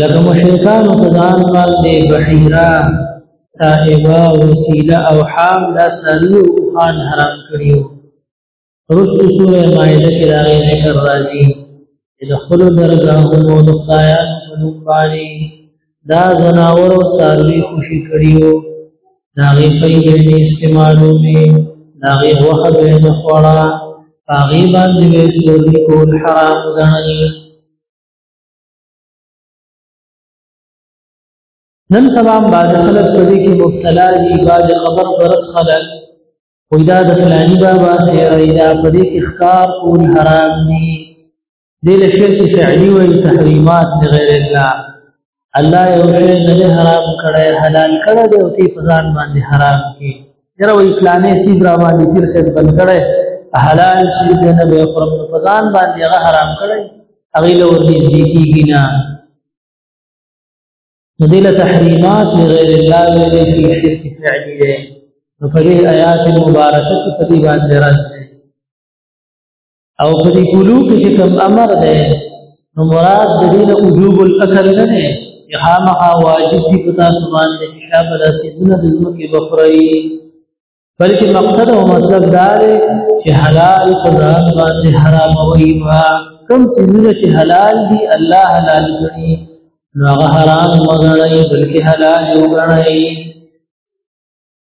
لکه مشرکان په ځان باندې بحیرا صاحبا وسیله او حام دا سری او خان حرام کړیو رست سوره مائده کې راغی ذکر راځي د خپل درګاهونو د خدایان په نوم باندې دا زناور او ساری خوشي کړیو دا غي په دې استعمالو می دا غي وخه به خوړه هغه باندې سوري کول حرام ګڼل نن سبا بعض خلک په دې کې مبتلا دي بعض خبر غلط خلک وای دا د فلانی بابا سیری دا په دې کې ښکار کول حرام دي دې له شرک فعلی وای تحریمات غیر الله الله یو شی نه حرام کړی حلال کړی دی او تی په ځان باندې حرام کړي یره وی فلانه سیز را باندې تیر خد بند کړي حلال شي د نه به خرم په ځان باندې هغه حرام کړي هغه له ورني دي کیږي نه ندیل تحریمات لغیر الله ویلې شي شرک فعلی دی نو په دې آیات مبارکه کې په دې باندې راځي او په دې کولو کې چې کوم امر دی نو مراد د دې نه وجوب الاکل نه دی چې خامخا واجب دي په تاسو باندې چې شاب داسې دونه د ځمکې بخوري بلکې مقصد او مطلب دا دی چې حلال په ځان باندې حرام وي ما کوم څه چې حلال دي الله حلال کړي نو هغه حرام وګڼي بلکې حلال وګڼي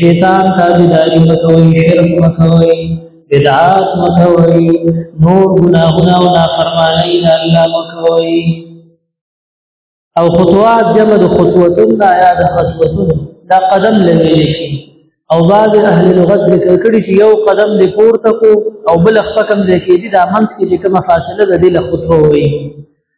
شیطان تابعداري مکوي شرک مکوي بدعات مکوي نور ګناهونه او نافرمانی نه الله مکوي او خطوات جمع د خطوتون نه یا د خطوتون دا قدم لوي شي او بعض اهل لغت ذکر کړي چې یو قدم د پورته کو او بل خپکم د کې دي دا منځ کې چې کومه فاصله ده د خطوه وي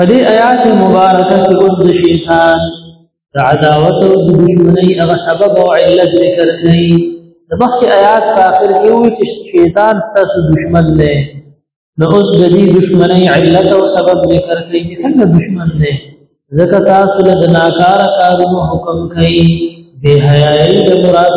په دې آیات مبارکه کې اوس د شیطان د عداوت او د دشمنۍ هغه سبب او علت ذکر کړي د مخکې آیات په آخر کې وایي چې شیطان ستاسو دشمن دی نو اوس د دې دشمنۍ علت او سبب ذکر کړي چې څنګه دشمن دی ځکه تاسو له ناکاره کارونو حکم کوي بے حیائی د مراد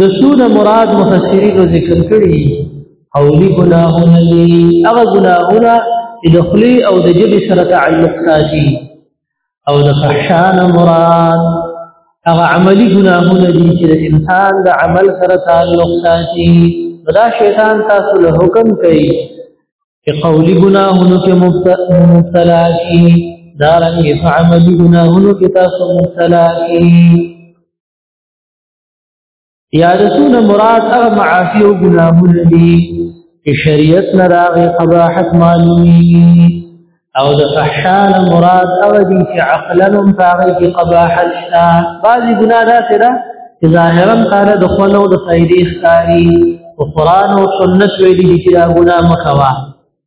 د سود مراد مفسرین ذکر کړي او لی ګناهونه دي هغه ګناهونه چې د خلی او د جبه سره تعلق ساتي او د فحشان مراد هغه عملی ګناهونه دي چې د انسان د عمل سره تعلق ساتي دا شیطان تاسو له حکم کوي چې قولی ګناهونو کې مبتلا کی دارنګ فعملی ګناهونو کې تاسو مبتلا کی یا رسول مراد هغه معافی او ګناهونه دي چې شریعت نه راغی قباحت معلومي او د فحشان مراد هغه دي چې عقلا هم هغه کې قباحت شته بعضی ګناه ده چې ظاهرا تعالی د خلو د فائدې ښکاری او قران او سنت ویلي چې دا ګناه مخوا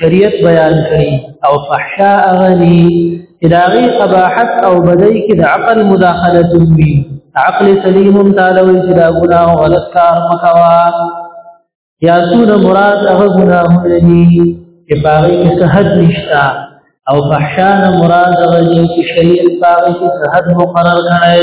شریعت بیان کړي او فحشا اغني چې د هغې قباحت او بدۍ کې د عقل مداخلت وي عقل سلیم هم تعالی وایي چې دا ګناه او غلط کار مه کوه یا څونه مراد هغه ګناهونه دي چې په هغې کې څه حد نشته او فحشا نه مراد هغه دي چې شریعت په هغې کې څه حد مقرر کړی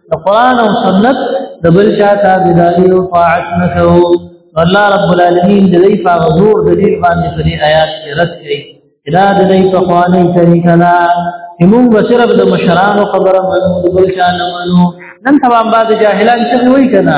قرآن او سنت د بل چا تابعداري او طاعت نه کوو الله رب العالمین د دې په حضور د دې باندې سری آیات کې رد کړي ادا د دې په قوانین طریقه نه موږ بشرب د مشرانو خبره منو د بل چا نه منو نن تمام بعد جاهلان څه وایي کنه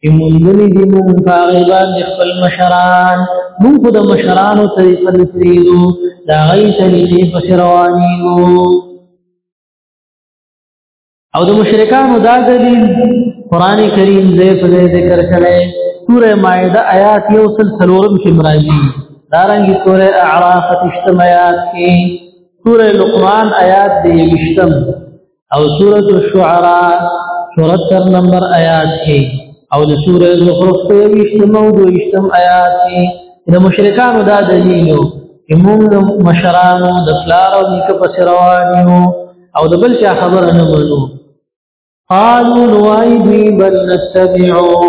چې مونږلي دي مونږ هغه باندې خپل مشران مونږ د مشرانو طریقه نسریدو دا غي طریقې په روانيو او د مشرکانو دا دلیل قران کریم دې په دې ذکر کړي سوره مائده آیات یو سل سلورم کې مرাজি دارنګي سوره اعراف تشتم آیات کې سوره لقمان آیات دې مشتم او سورۃ الشعراء سورۃ تر نمبر آیات کې او د سورۃ زخرف په ویشتمو د ویشتم آیات کې د مشرکانو دا دلیل چې موږ د مشرانو د پلار او نیکه په روانو او د بل چا خبره نه منو قالوا نوایدی بل نتبعو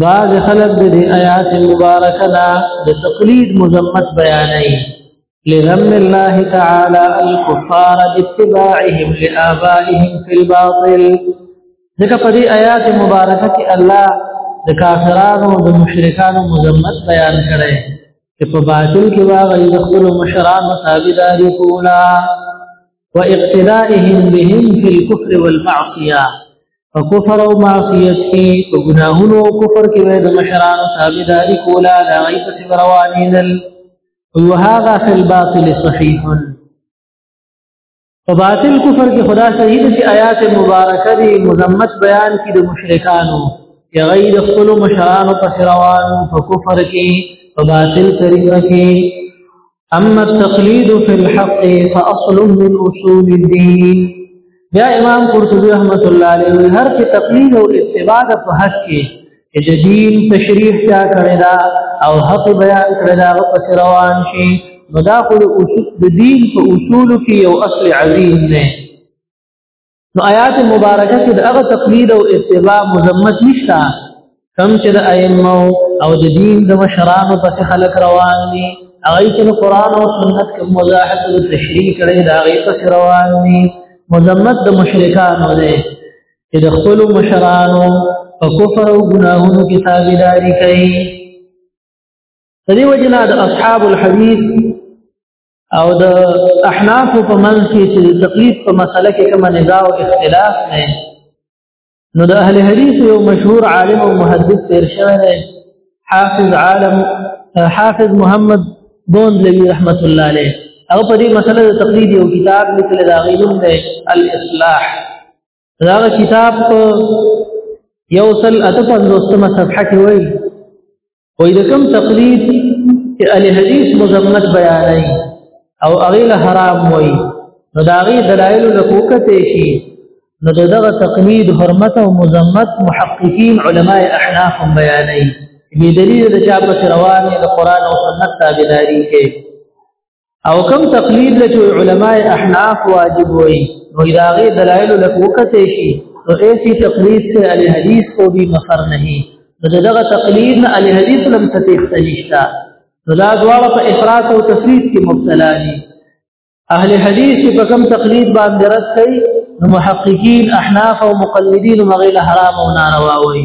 بعض خلق د دې آیات مبارکه لا د تقلید مذمت بیانوي لذم الله تعالی الكفار باتباعهم لآبائهم في الباطل ځکه په دې آیات مبارکه کې الله د کافرانو د مشرکانو مذمت بیان کړي چې په باطل کې واغې د خپل مشرانو تابعداري کوله واقتدائهم بهم في الكفر والمعصيه فكفر او معصیت کی او گناهونو او کفر کې به د مشرانو تابعداري کولا دا غي پس رواني دل او هاغه فی الباطل صحیح په باطل کفر کې خدا صحیح دي چې آیات مبارکه دي مذمت بیان کې د مشرکانو یا غیر خپل مشرانو پس روانو په کفر کې په باطل طریقه کې اما التقليد في الحق فاصل من اصول الدين بیا امام قرطبی رحمت الله علیه هر کې تقلید او اتباع د په حق کې چې دین تشریح چا کړی دا او حق بیان کړی دا په روان شي مداخل اصول د دین په اصول کې یو اصل عظیم نه نو آیات مبارکه کې د هغه تقلید او اتباع مذمت نشته کم چې د ائمه او د دین د مشرانو په خلک روان دي هغه چې د قران او سنت کې مزاحت او تشریح کړي دا غي په روان دي مذمت د مشرکانو دی چې د خپل مشرانو په کفر او ګناهونو کې تابعداري کوي د دې وجنه د اصحاب الحديث او د احناف په منځ کې چې د تقلید په مسله کې کوم نزاع او اختلاف نه نو د اهل حدیث یو مشهور عالم او محدث تیر شوی دی حافظ عالم حافظ محمد بوندلوی رحمت الله علیه او په دې مسله د تقلید یو کتاب لیکل دا غیلم دی الاصلاح دا کتاب یو سل اته پنځوستمه صفحه کې وایي وایي د کوم تقلید چې اهل حدیث مذمت بیانوي او هغه له حرام وایي نو دا غي دلایل له کوکته شي نو دغه تقلید حرمت او مذمت محققین علماء احناف بیانوي به دلیل د چا په روانه د قران او سنت تابعداري کې او کم تقلید له علماء احناف واجب وي نو دا غي دلایل له وکته شي نو ایسی تقلید سے علی حدیث کو بھی مفر نہیں نو دغه تقلید نه علی حدیث لم تتیخ تنشتا نو دا دواړه په افراط او تفرید کې مبتلا دي اهل حدیث په کم تقلید باندې رد کوي نو محققین احناف او مقلدین مغیله حرام او ناروا وي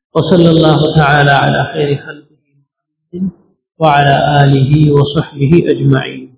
وصلى الله تعالى على خير خلقه وعلى آله وصحبه أجمعين